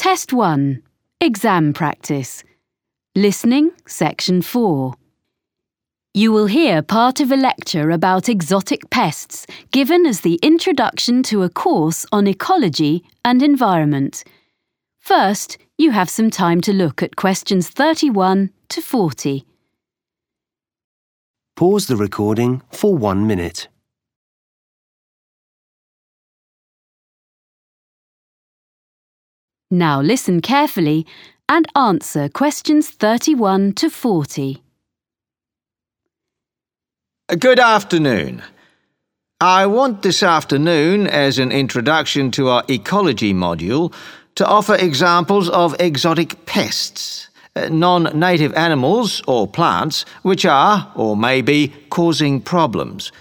Test 1 Exam Practice Listening Section 4 You will hear part of a lecture about exotic pests given as the introduction to a course on ecology and environment. First, you have some time to look at questions 31 to 40. Pause the recording for one minute. Now listen carefully and answer questions 31 to 40. Good afternoon. I want this afternoon, as an introduction to our ecology module, to offer examples of exotic pests, uh, non native animals or plants which are, or may be, causing problems,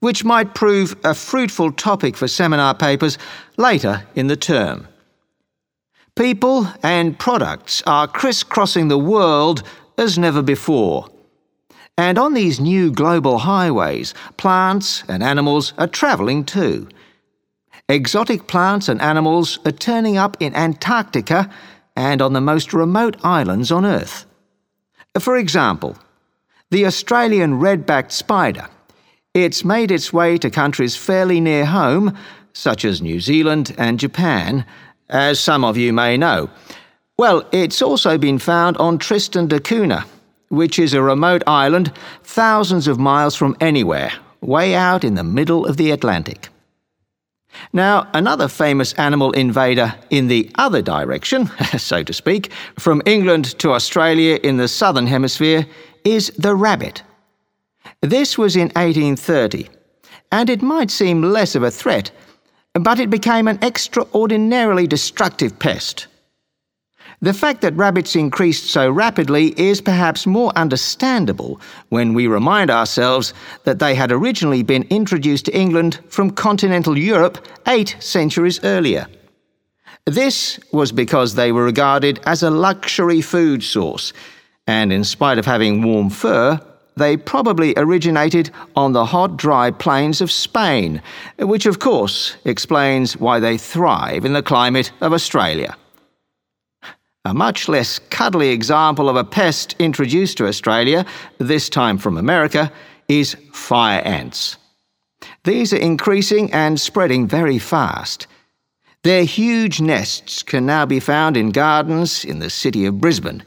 which might prove a fruitful topic for seminar papers later in the term. People and products are crisscrossing the world as never before. And on these new global highways, plants and animals are travelling too. Exotic plants and animals are turning up in Antarctica and on the most remote islands on Earth. For example, the Australian red backed spider. It's made its way to countries fairly near home, such as New Zealand and Japan, as some of you may know. Well, it's also been found on Tristan da Cunha, which is a remote island thousands of miles from anywhere, way out in the middle of the Atlantic. Now, another famous animal invader in the other direction, so to speak, from England to Australia in the southern hemisphere, is the rabbit. This was in 1830, and it might seem less of a threat but it became an extraordinarily destructive pest. The fact that rabbits increased so rapidly is perhaps more understandable when we remind ourselves that they had originally been introduced to England from continental Europe eight centuries earlier. This was because they were regarded as a luxury food source, and in spite of having warm fur, they probably originated on the hot, dry plains of Spain, which of course explains why they thrive in the climate of Australia. A much less cuddly example of a pest introduced to Australia, this time from America, is fire ants. These are increasing and spreading very fast. Their huge nests can now be found in gardens in the city of Brisbane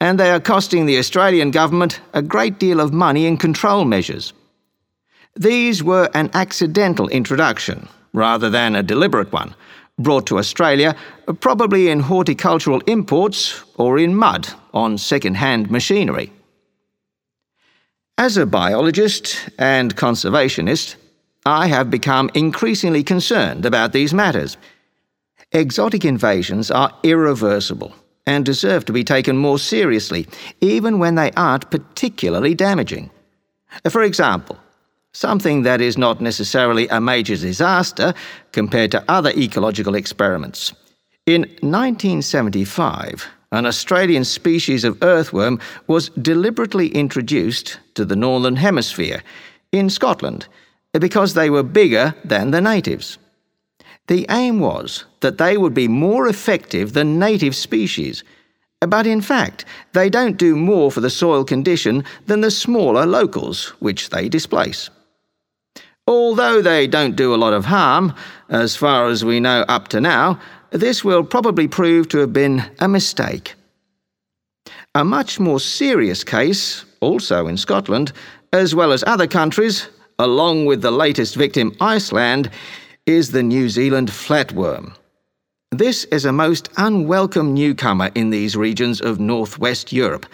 and they are costing the Australian government a great deal of money in control measures. These were an accidental introduction, rather than a deliberate one, brought to Australia, probably in horticultural imports or in mud on second hand machinery. As a biologist and conservationist, I have become increasingly concerned about these matters. Exotic invasions are irreversible and deserve to be taken more seriously, even when they aren't particularly damaging. For example, something that is not necessarily a major disaster compared to other ecological experiments. In 1975, an Australian species of earthworm was deliberately introduced to the Northern Hemisphere in Scotland because they were bigger than the natives. The aim was that they would be more effective than native species, but in fact, they don't do more for the soil condition than the smaller locals, which they displace. Although they don't do a lot of harm, as far as we know up to now, this will probably prove to have been a mistake. A much more serious case, also in Scotland, as well as other countries, along with the latest victim, Iceland, is the New Zealand flatworm. This is a most unwelcome newcomer in these regions of northwest Europe.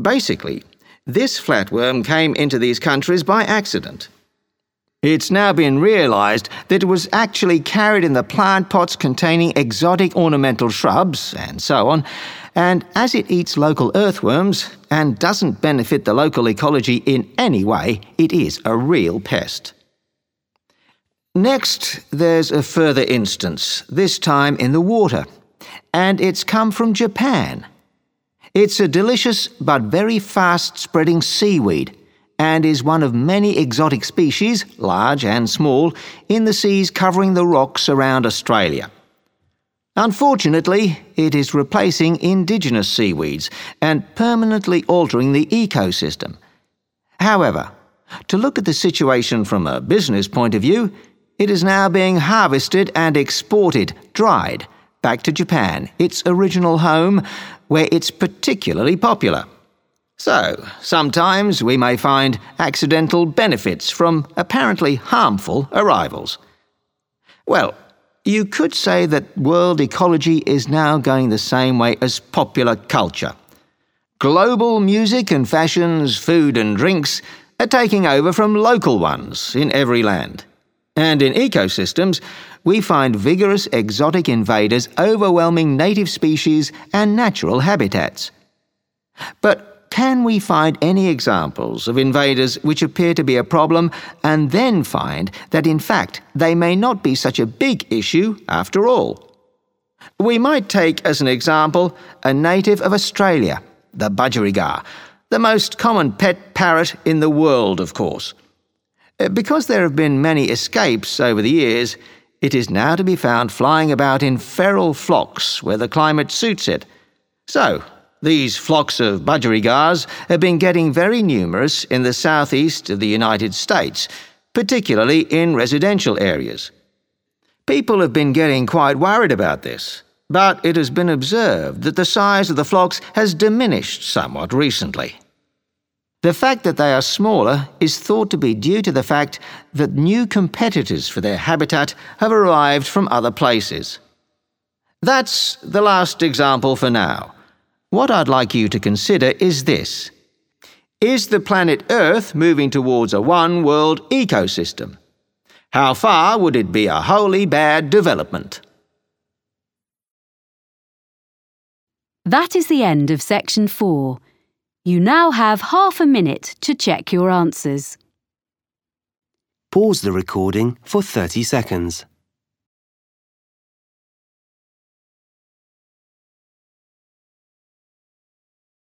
Basically, this flatworm came into these countries by accident. It's now been realised that it was actually carried in the plant pots containing exotic ornamental shrubs and so on, and as it eats local earthworms and doesn't benefit the local ecology in any way, it is a real pest. Next, there's a further instance, this time in the water, and it's come from Japan. It's a delicious but very fast spreading seaweed and is one of many exotic species, large and small, in the seas covering the rocks around Australia. Unfortunately, it is replacing indigenous seaweeds and permanently altering the ecosystem. However, to look at the situation from a business point of view, it is now being harvested and exported, dried, back to Japan, its original home, where it's particularly popular. So, sometimes we may find accidental benefits from apparently harmful arrivals. Well, you could say that world ecology is now going the same way as popular culture. Global music and fashions, food and drinks are taking over from local ones in every land. And in ecosystems, we find vigorous exotic invaders overwhelming native species and natural habitats. But can we find any examples of invaders which appear to be a problem and then find that in fact they may not be such a big issue after all? We might take as an example a native of Australia, the budgerigar, the most common pet parrot in the world, of course. Uh, because there have been many escapes over the years, it is now to be found flying about in feral flocks where the climate suits it. So, these flocks of budgerigars have been getting very numerous in the southeast of the United States, particularly in residential areas. People have been getting quite worried about this, but it has been observed that the size of the flocks has diminished somewhat recently. The fact that they are smaller is thought to be due to the fact that new competitors for their habitat have arrived from other places. That's the last example for now. What I'd like you to consider is this Is the planet Earth moving towards a one world ecosystem? How far would it be a wholly bad development? That is the end of section four. You now have half a minute to check your answers. Pause the recording for 30 seconds.